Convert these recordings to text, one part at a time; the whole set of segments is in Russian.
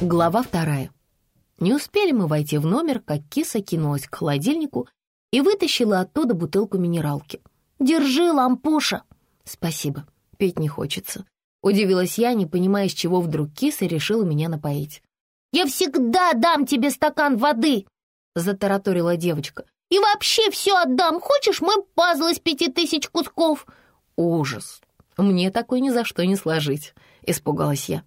Глава вторая. Не успели мы войти в номер, как киса кинулась к холодильнику и вытащила оттуда бутылку минералки. «Держи, лампуша!» «Спасибо, пить не хочется». Удивилась я, не понимая, с чего вдруг киса решила меня напоить. «Я всегда дам тебе стакан воды!» Затараторила девочка. «И вообще все отдам! Хочешь мой пазл из пяти тысяч кусков?» «Ужас! Мне такой ни за что не сложить!» Испугалась я.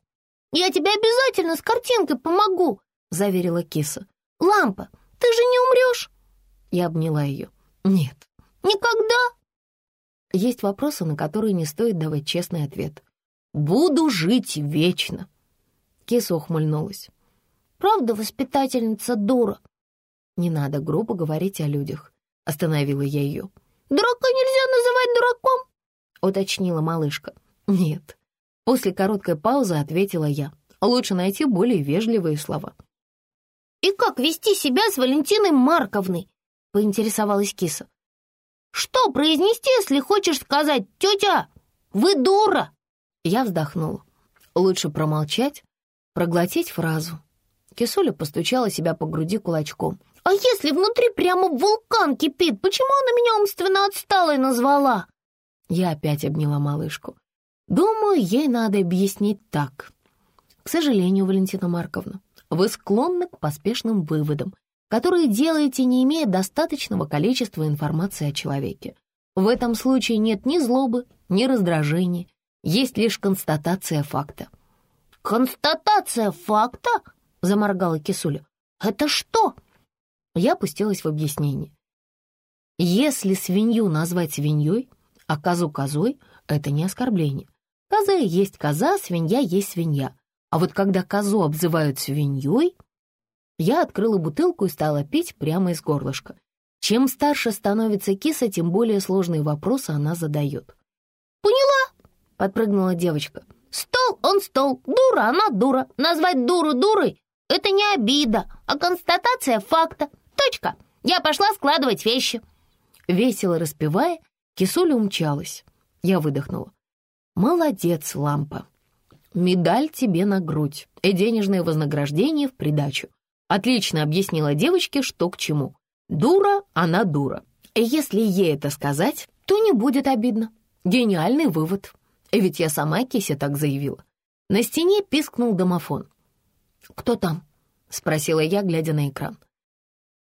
«Я тебе обязательно с картинкой помогу!» Заверила киса. «Лампа, ты же не умрешь?» Я обняла ее. «Нет». «Никогда?» Есть вопросы, на которые не стоит давать честный ответ. «Буду жить вечно!» Киса ухмыльнулась. «Правда, воспитательница дура?» «Не надо грубо говорить о людях», — остановила я ее. «Дурака нельзя называть дураком?» — уточнила малышка. «Нет». После короткой паузы ответила я. Лучше найти более вежливые слова. «И как вести себя с Валентиной Марковной?» — поинтересовалась киса. «Что произнести, если хочешь сказать, тетя, вы дура?» Я вздохнула. Лучше промолчать, проглотить фразу. Кисуля постучала себя по груди кулачком. «А если внутри прямо вулкан кипит, почему она меня умственно отсталой назвала?» Я опять обняла малышку. Думаю, ей надо объяснить так. К сожалению, Валентина Марковна, вы склонны к поспешным выводам, которые делаете, не имея достаточного количества информации о человеке. В этом случае нет ни злобы, ни раздражения, есть лишь констатация факта. «Констатация факта?» — заморгала Кисуля. «Это что?» Я опустилась в объяснение. Если свинью назвать свиньей, а козу козой, это не оскорбление. Коза есть коза, свинья есть свинья. А вот когда козу обзывают свиньей, я открыла бутылку и стала пить прямо из горлышка. Чем старше становится киса, тем более сложные вопросы она задает. «Поняла!» — подпрыгнула девочка. «Стол он стол, дура она дура. Назвать дуру дурой — это не обида, а констатация факта. Точка. Я пошла складывать вещи». Весело распевая, кисуля умчалась. Я выдохнула. «Молодец, лампа. Медаль тебе на грудь и денежное вознаграждение в придачу. Отлично объяснила девочке, что к чему. Дура, она дура. И если ей это сказать, то не будет обидно. Гениальный вывод. Ведь я сама Кисе так заявила. На стене пискнул домофон. «Кто там?» — спросила я, глядя на экран.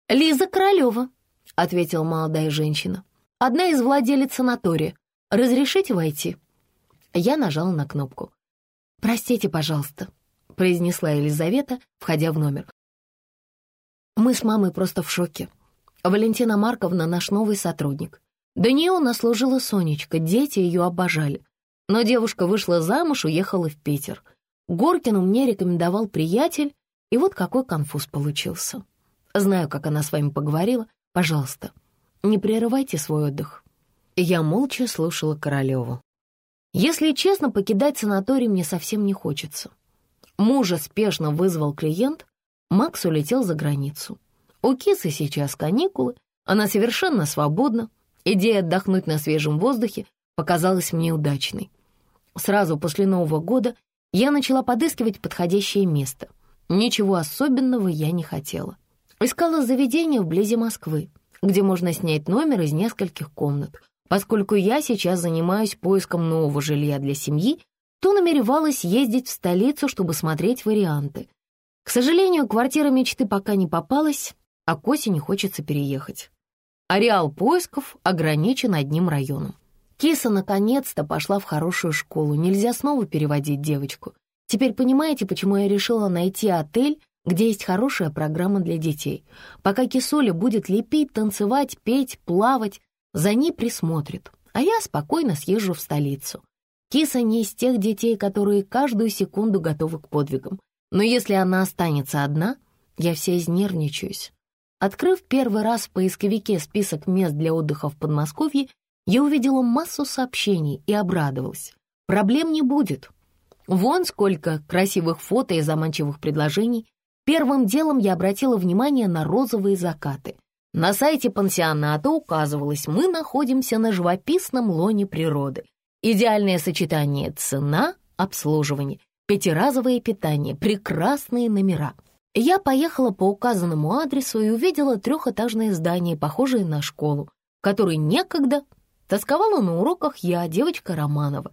«Лиза Королева», — ответила молодая женщина. «Одна из владелец санатория. Разрешите войти?» Я нажала на кнопку. «Простите, пожалуйста», — произнесла Елизавета, входя в номер. Мы с мамой просто в шоке. Валентина Марковна наш новый сотрудник. До нее у нас служила Сонечка, дети ее обожали. Но девушка вышла замуж, уехала в Питер. Горкину мне рекомендовал приятель, и вот какой конфуз получился. Знаю, как она с вами поговорила. Пожалуйста, не прерывайте свой отдых. Я молча слушала Королеву. Если честно, покидать санаторий мне совсем не хочется. Мужа спешно вызвал клиент, Макс улетел за границу. У Кисы сейчас каникулы, она совершенно свободна. Идея отдохнуть на свежем воздухе показалась мне удачной. Сразу после Нового года я начала подыскивать подходящее место. Ничего особенного я не хотела. Искала заведение вблизи Москвы, где можно снять номер из нескольких комнат. Поскольку я сейчас занимаюсь поиском нового жилья для семьи, то намеревалась ездить в столицу, чтобы смотреть варианты. К сожалению, квартира мечты пока не попалась, а к осени хочется переехать. Ареал поисков ограничен одним районом. Киса наконец-то пошла в хорошую школу, нельзя снова переводить девочку. Теперь понимаете, почему я решила найти отель, где есть хорошая программа для детей. Пока Кисоля будет лепить, танцевать, петь, плавать, за ней присмотрит, а я спокойно съезжу в столицу. Киса не из тех детей, которые каждую секунду готовы к подвигам. Но если она останется одна, я вся изнервничаюсь. Открыв первый раз в поисковике список мест для отдыха в Подмосковье, я увидела массу сообщений и обрадовалась. Проблем не будет. Вон сколько красивых фото и заманчивых предложений. Первым делом я обратила внимание на розовые закаты. На сайте пансионата указывалось, мы находимся на живописном лоне природы. Идеальное сочетание цена, обслуживание, пятиразовое питание, прекрасные номера. Я поехала по указанному адресу и увидела трехэтажное здание, похожее на школу, в некогда тосковала на уроках я, девочка Романова.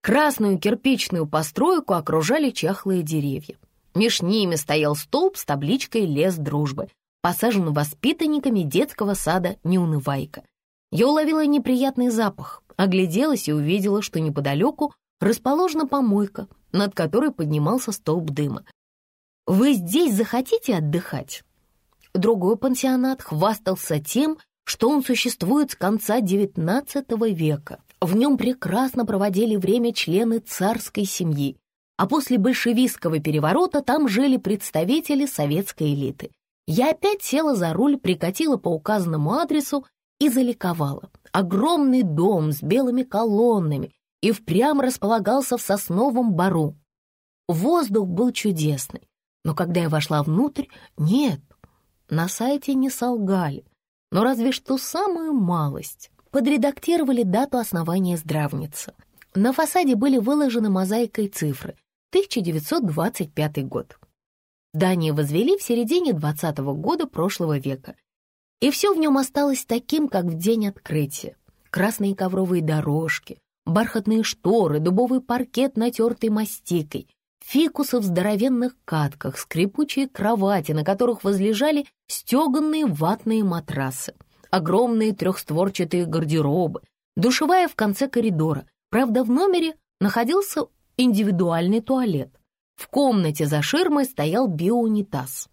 Красную кирпичную постройку окружали чахлые деревья. Меж ними стоял столб с табличкой «Лес дружбы», посажен воспитанниками детского сада «Неунывайка». Я уловила неприятный запах, огляделась и увидела, что неподалеку расположена помойка, над которой поднимался столб дыма. «Вы здесь захотите отдыхать?» Другой пансионат хвастался тем, что он существует с конца XIX века. В нем прекрасно проводили время члены царской семьи, а после большевистского переворота там жили представители советской элиты. Я опять села за руль, прикатила по указанному адресу и заликовала. Огромный дом с белыми колоннами и впрямь располагался в сосновом бару. Воздух был чудесный, но когда я вошла внутрь, нет, на сайте не солгали, но разве что самую малость. Подредактировали дату основания здравницы. На фасаде были выложены мозаикой цифры 1925 год. Здание возвели в середине 20 -го года прошлого века. И все в нем осталось таким, как в день открытия. Красные ковровые дорожки, бархатные шторы, дубовый паркет, натертый мастикой, фикусы в здоровенных катках, скрипучие кровати, на которых возлежали стеганные ватные матрасы, огромные трехстворчатые гардеробы, душевая в конце коридора. Правда, в номере находился индивидуальный туалет. В комнате за ширмой стоял биоунитаз.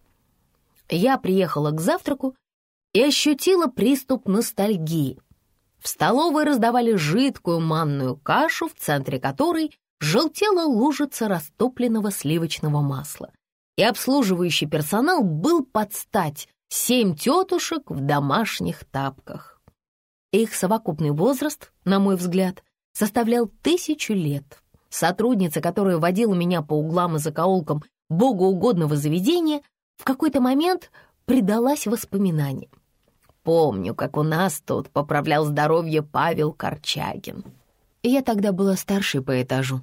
Я приехала к завтраку и ощутила приступ ностальгии. В столовой раздавали жидкую манную кашу, в центре которой желтела лужица растопленного сливочного масла. И обслуживающий персонал был под стать семь тетушек в домашних тапках. Их совокупный возраст, на мой взгляд, составлял тысячу лет. Сотрудница, которая водила меня по углам и закоулкам богоугодного заведения, в какой-то момент предалась воспоминаниям. Помню, как у нас тут поправлял здоровье Павел Корчагин. Я тогда была старшей по этажу.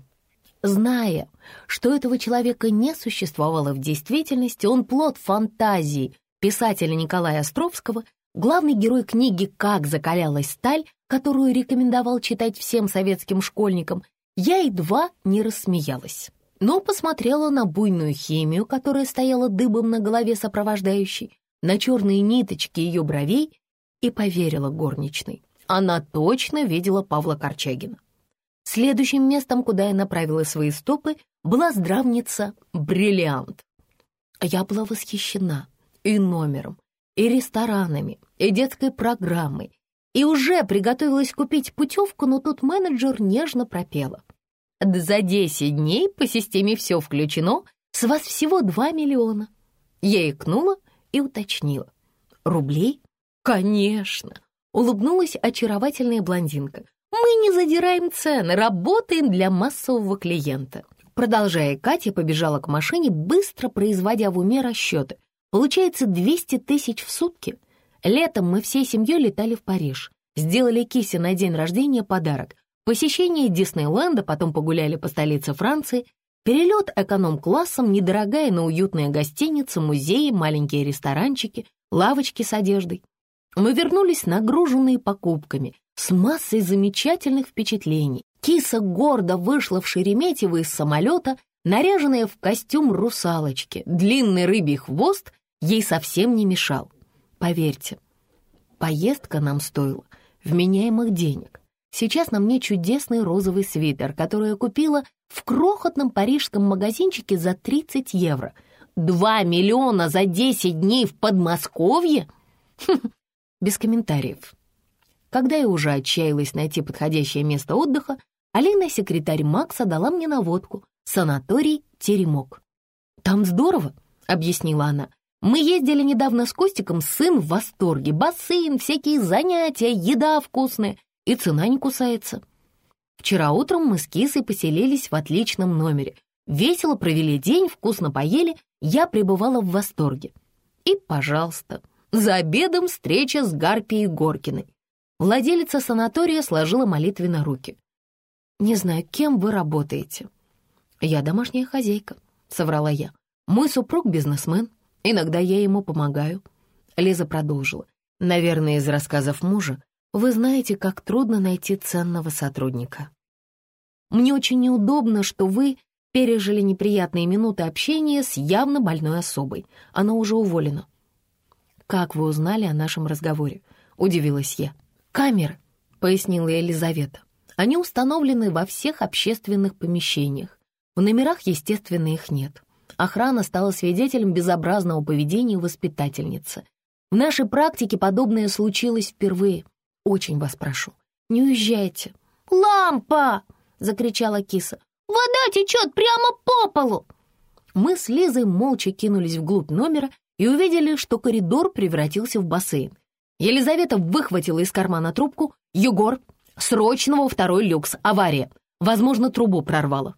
Зная, что этого человека не существовало в действительности, он плод фантазии писателя Николая Островского, главный герой книги «Как закалялась сталь», которую рекомендовал читать всем советским школьникам, я едва не рассмеялась, но посмотрела на буйную химию, которая стояла дыбом на голове сопровождающей, на черные ниточки ее бровей и поверила горничной. Она точно видела Павла Корчагина. Следующим местом, куда я направила свои стопы, была здравница «Бриллиант». Я была восхищена и номером, и ресторанами, и детской программой, и уже приготовилась купить путевку, но тут менеджер нежно пропела. «За 10 дней по системе «Все включено» с вас всего 2 миллиона». Я икнула и уточнила. «Рублей?» «Конечно!» — улыбнулась очаровательная блондинка. «Мы не задираем цены, работаем для массового клиента». Продолжая, Катя побежала к машине, быстро производя в уме расчеты. Получается 200 тысяч в сутки. Летом мы всей семьей летали в Париж. Сделали Кисе на день рождения подарок. Посещение Диснейленда, потом погуляли по столице Франции. Перелет эконом-классом, недорогая, но уютная гостиница, музеи, маленькие ресторанчики, лавочки с одеждой. Мы вернулись нагруженные покупками, с массой замечательных впечатлений. Киса гордо вышла в Шереметьево из самолета, наряженная в костюм русалочки. Длинный рыбий хвост ей совсем не мешал. Поверьте, поездка нам стоила вменяемых денег. Сейчас на мне чудесный розовый свитер, который я купила в крохотном парижском магазинчике за 30 евро. Два миллиона за 10 дней в Подмосковье? Без комментариев. Когда я уже отчаялась найти подходящее место отдыха, Алина, секретарь Макса, дала мне наводку. Санаторий «Теремок». «Там здорово», — объяснила она. Мы ездили недавно с Костиком, сын в восторге. Бассейн, всякие занятия, еда вкусная. И цена не кусается. Вчера утром мы с Кисой поселились в отличном номере. Весело провели день, вкусно поели. Я пребывала в восторге. И, пожалуйста, За обедом встреча с Гарпией Горкиной. Владелица санатория сложила молитвы на руки. «Не знаю, кем вы работаете?» «Я домашняя хозяйка», — соврала я. «Мой супруг бизнесмен. Иногда я ему помогаю». Лиза продолжила. «Наверное, из рассказов мужа вы знаете, как трудно найти ценного сотрудника. Мне очень неудобно, что вы пережили неприятные минуты общения с явно больной особой. Она уже уволена. «Как вы узнали о нашем разговоре?» — удивилась я. «Камеры», — пояснила Елизавета. «Они установлены во всех общественных помещениях. В номерах, естественно, их нет. Охрана стала свидетелем безобразного поведения воспитательницы. В нашей практике подобное случилось впервые. Очень вас прошу, не уезжайте». «Лампа!» — закричала киса. «Вода течет прямо по полу!» Мы с Лизой молча кинулись вглубь номера и увидели, что коридор превратился в бассейн. Елизавета выхватила из кармана трубку. «Егор, срочно во второй люкс, авария. Возможно, трубу прорвало».